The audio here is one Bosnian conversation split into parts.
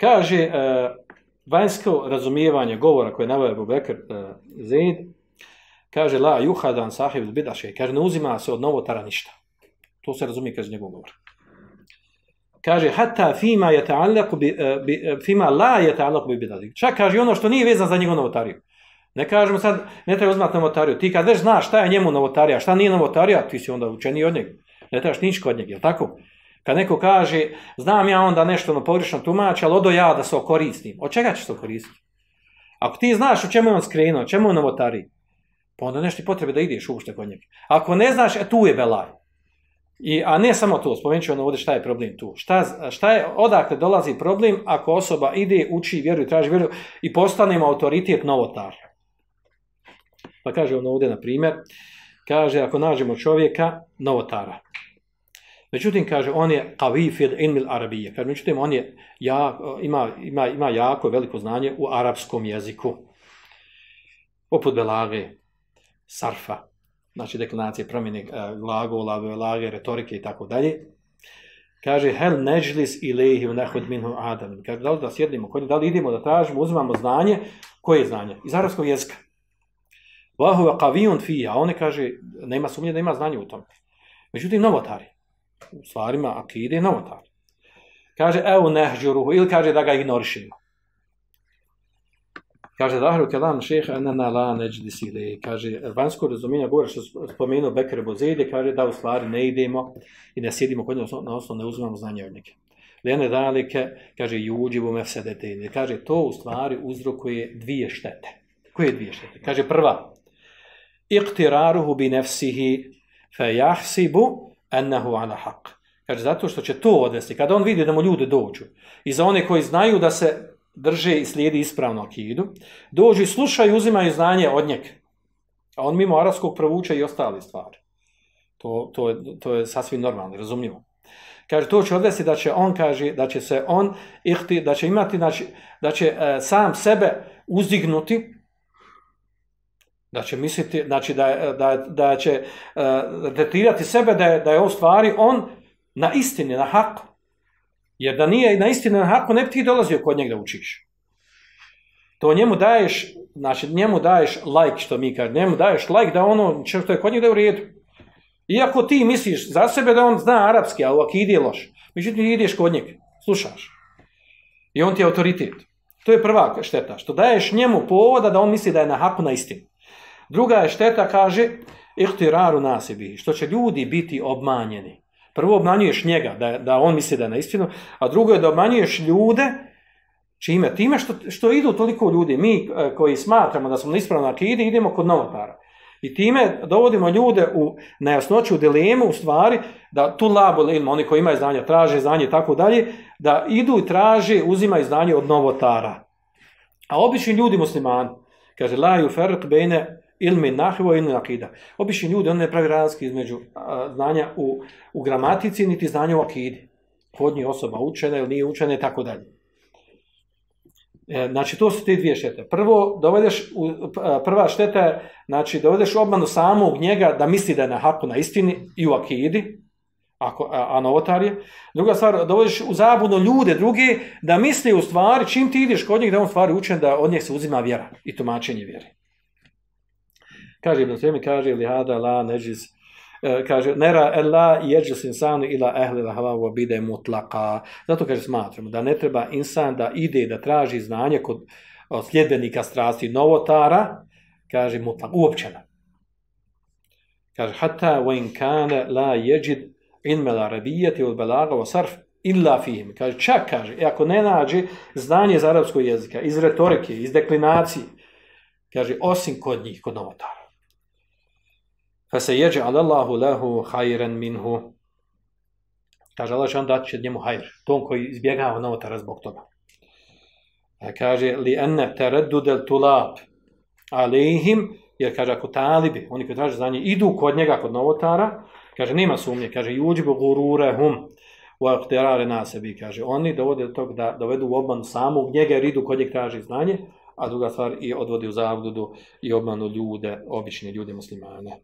Kaže, uh, vanjsko razumijevanje govora koje navaja Abu Bekr e, uh, Zaid, kaže, la juhadan sahib bidaše, kaže, ne uzima se od novotara ništa. To se razumije, kaže, njegov govor. Kaže, hatta fima je ta'allaku bi, uh, bi, uh, fima la je bi bidadik. Čak kaže, ono što nije vezan za njegov novotariju. Ne kažemo sad, ne treba uzmati novotariju. Ti kad već znaš šta je njemu novotarija, šta nije novotarija, ti si onda učeni od njega. Ne trebaš ništa od njega, je tako? Kad neko kaže, znam ja onda nešto na pogrešno tumači, ali odo ja da se okoristim. Od čega ćeš se okoristiti? Ako ti znaš o čemu on skrenuo, čemu je novotari, pa onda nešto potrebe da ideš uopšte kod njega. Ako ne znaš, e, tu je belaj. I, a ne samo to, spomenut ću ono ovdje šta je problem tu. Šta, šta je, odakle dolazi problem ako osoba ide, uči, vjeruje, traži vjeru i postanemo autoritet novotar. Pa kaže ono ovdje, na primjer, kaže ako nađemo čovjeka, novotara. Međutim, kaže, on je qavifid ilmil arabije. Kaže, međutim, on je, ja, ima, ima, ima jako veliko znanje u arapskom jeziku. Poput belage, sarfa, znači deklinacije, promjene e, glagola, belage, retorike i tako dalje. Kaže, hel neđlis ilaihi u nehod minhu adam. Kaže, da li da sjedimo kod da li idemo da tražimo, uzimamo znanje, koje je znanje? Iz arapskog jezika. Vahuva qavijun fija. A je, kaže, nema sumnje da ima znanje u tom. Međutim, novotari u stvarima akide je novotar. Kaže, evo nehđuruhu, ili kaže da ga ignorišimo. Kaže, dahru kelam šeha enana la neđdi sile. Kaže, vanjsko razumijenje govora što spomenuo Bekere Bozede, kaže da u stvari ne idemo i ne sjedimo kod njega, na osnovu ne uzimamo znanje od njega. Lene dalike, kaže, juđivu me vsedete. Kaže, to u stvari uzrokuje dvije štete. Koje dvije štete? Kaže, prva, iktiraruhu bi nefsihi fe jahsibu ennehu ala haq. Kaže, zato što će to odvesti, kada on vidi da mu ljude dođu, i za one koji znaju da se drže i slijedi ispravno akidu, dođu i slušaju i uzimaju znanje od njega. A on mimo arabskog provuče i ostale stvari. To, to, je, to je sasvim normalno, razumljivo. Kaže, to će odvesti da će on, kaže, da će se on, ihti, da će imati, znači, da će e, sam sebe uzdignuti, da će misliti, znači da, da, da će e, uh, detirati sebe da je, da je u stvari on na istini, na haku. Jer da nije na istini, na haku, ne bi ti dolazio kod njega da učiš. To njemu daješ, znači njemu daješ like, što mi kaže, njemu daješ like da ono, što je kod njega da je u redu. Iako ti misliš za sebe da on zna arapski, ali ovak ide loš. Međutim, ideš kod njega, slušaš. I on ti je autoritet. To je prva šteta, što daješ njemu povoda da on misli da je na haku na istinu. Druga je šteta, kaže, ihtiraru nasibi, što će ljudi biti obmanjeni. Prvo obmanjuješ njega, da, da on misli da je na istinu, a drugo je da obmanjuješ ljude, čime? Time što, što idu toliko ljudi, mi eh, koji smatramo da smo ispravno akide, idemo kod novotara. I time dovodimo ljude u nejasnoću, u dilemu, u stvari, da tu labo, oni koji imaju znanje, traže znanje i tako dalje, da idu i traže, uzimaju znanje od novotara. A obični ljudi muslimani, kaže, la ju ferret bejne ilmi nahivo, ilmi akida. Obični ljudi, on ne pravi razlike između a, znanja u, u gramatici, niti znanja u akidi. Kod njih osoba učena ili nije učena i tako dalje. E, znači, to su te dvije štete. Prvo, dovedeš, u, prva šteta je, znači, dovedeš obmanu samog njega da misli da je na haku na istini i u akidi, ako, a, a novotar je. Druga stvar, dovedeš u zabudno ljude druge da misli u stvari, čim ti ideš kod njih da on stvari učen, da od njih se uzima vjera i tumačenje vjere. Kaže Ibn Semi, kaže li hada la neđis, e, kaže, nera la jeđis insanu ila ehli la halavu bide mutlaka. Zato kaže, smatramo da ne treba insan da ide da traži znanje kod sljedbenika strasti novotara, kaže mutlaka, uopćena. Kaže, hata wa in kane la jeđid in mel arabijeti od belaga wa sarf illa fihim. Kaže, čak kaže, e, ako ne nađe znanje iz arapskog jezika, iz retorike, iz deklinacije, kaže, osim kod njih, kod novotara fa se jeđe alallahu lehu hajren minhu. Kaže Allah će on dati će njemu hajr. Tom koji izbjegava novotara zbog toga. A kaže li enne tereddu del tulab alihim, jer kaže ako talibi, oni koji traže znanje, idu kod njega kod novotara, kaže nema sumnje, kaže juđbu gurure hum u akterare nasebi, kaže oni dovode do tog da dovedu u obman samog njega jer idu kod njega traži znanje, a druga stvar i odvodi u zavdudu i obmanu ljude, obične ljude muslimane.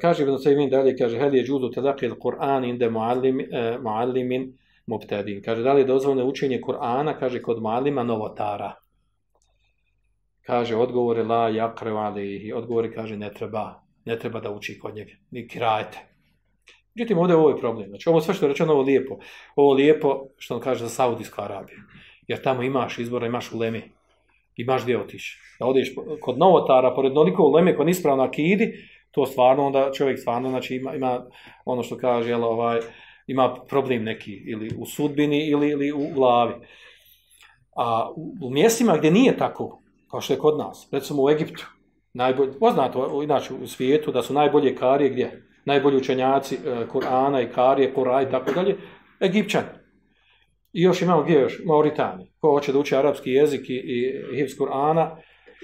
Kaže Ibn Sajmin dalje, kaže, hel je džudu telaqi il Kur'an inde muallim, uh, muallimin mubtedin. Kaže, da li je dozvoljeno učenje Kur'ana, kaže, kod malima novotara. Kaže, odgovore la jakre alihi. odgovori kaže, ne treba, ne treba da uči kod njega, ni krajte. Međutim, ovdje ovo je problem. Znači, ovo sve što je rečeno, ovo lijepo. Ovo lijepo, što on kaže, za Saudijsku Arabiju. Jer tamo imaš izbora, imaš ulemi. Imaš gdje otiš. Da odeš kod novotara, pored noliko uleme, kod ispravno akidi, to stvarno onda čovjek stvarno znači ima, ima ono što kaže jel, ovaj ima problem neki ili u sudbini ili ili u glavi. A u, u mjestima gdje nije tako kao što je kod nas, recimo u Egiptu, najbolje poznato inače u svijetu da su najbolje karije gdje najbolji učenjaci e, Kur'ana i karije, Kur'an i tako dalje, Egipćani. I još imamo gdje još? Mauritaniji. Ko hoće da uči arapski jezik i, i hivs Kur'ana,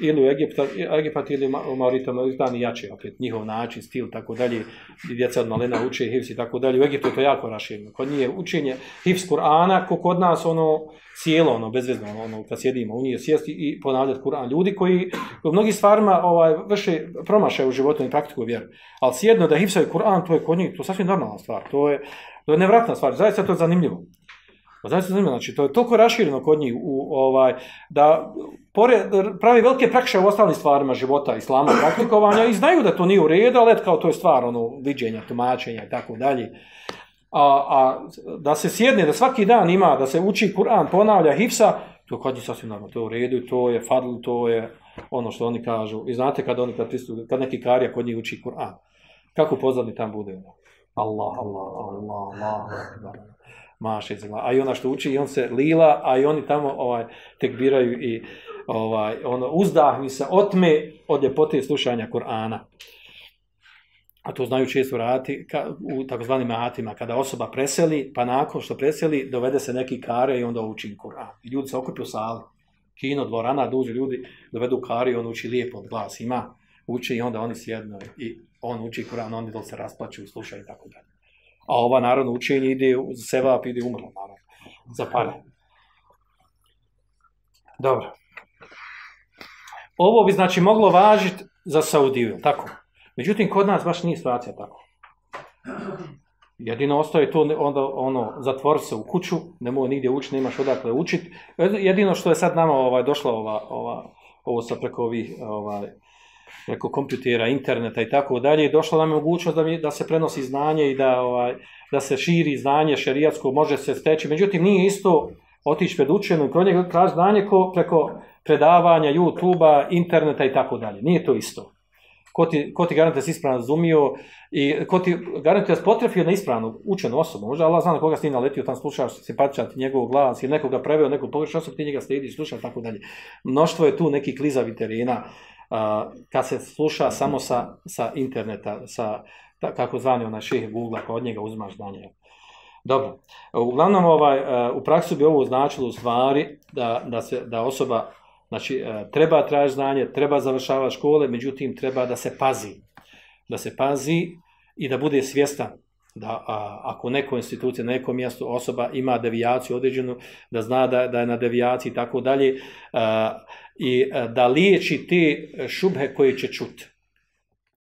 ili u Egipta, Egipat ili u Maurita, Mauritani jače, opet njihov način, stil, tako dalje, i djeca od malena uče hivs i tako dalje. U Egiptu je to jako raširno. Kod njih je učenje Hifs Kur'ana, ko kod nas ono cijelo, ono, bezvezno, ono, ono kad sjedimo u njih sjesti i ponavljati Kur'an. Ljudi koji u mnogih stvarima ovaj, vrše promašaju u životu i praktikuju vjeru. Ali sjedno da hivsaju Kur'an, to je kod njih, to je sasvim normalna stvar. To je, to je nevratna stvar. Zaista to je zanimljivo. Pa znači zanima, znači to je toliko rašireno kod njih u ovaj da pored pravi velike prakše u ostalim stvarima života islama praktikovanja i znaju da to nije u redu, ali kao to je stvar ono viđenja, tumačenja i tako dalje. A, a da se sjedne, da svaki dan ima, da se uči Kur'an, ponavlja hifsa, to kod njih sasvim normalno, to je u redu, to je fadl, to je ono što oni kažu. I znate kad oni kad, pristup, kad neki karija kod njih uči Kur'an, kako pozadni tam bude? Allah, Allah, Allah, Allah, Allah maše za A i ona što uči, i on se lila, a i oni tamo ovaj tekbiraju i ovaj ono uzdahni se otme od ljepote slušanja Kur'ana. A to znaju često raditi ka, u takozvanim mahatima, kada osoba preseli, pa nakon što preseli, dovede se neki kare i onda uči Kur'an. I ljudi se okupi u sali. Kino, dvorana, dođu ljudi, dovedu kare i on uči lijepo od glas. Ima, uči i onda oni sjednu i on uči Kur'an, oni dol se rasplaću, slušaju i tako dalje a ova narodno učenje ide u sevap, ide umrlo, naravno, za pare. Dobro. Ovo bi znači moglo važiti za Saudiju, tako? Međutim, kod nas baš nije situacija tako. Jedino ostaje to onda ono zatvor se u kuću, ne mogu nigdje učiti, nemaš odakle učiti. Jedino što je sad nama ovaj došla ova ova ovo sa preko ovih ovaj preko kompjutera, interneta i tako dalje, došla nam je mogućnost da, mi, da se prenosi znanje i da ovaj da se širi znanje šerijatsko, može se steći. Međutim, nije isto otići pred učenu i kod njega traži znanje ko preko predavanja, YouTube-a, interneta i tako dalje. Nije to isto. Ko ti, ko ti garantuje si ispravno razumio i ko ti garantuje si potrefio na ispravnu učenu osobu. Možda Allah zna na koga si ti naletio, tam slušaš, simpatičan ti njegov glas ili nekoga preveo, nekog pogrešno osobu, ti njega sledi, slušaš tako dalje. Mnoštvo je tu neki klizavi terena kad se sluša samo sa, sa interneta, sa kako zvani onaj ših Google, pa od njega uzmaš znanje. Dobro. Uglavnom, ovaj, e, u praksu bi ovo značilo u stvari da, da, se, da osoba znači, e, treba traži znanje, treba završavati škole, međutim, treba da se pazi. Da se pazi i da bude svjestan da a, ako neko institucija, na nekom mjestu osoba ima devijaciju određenu, da zna da, da je na devijaciji i tako dalje, i a, da liječi te šubhe koje će čuti.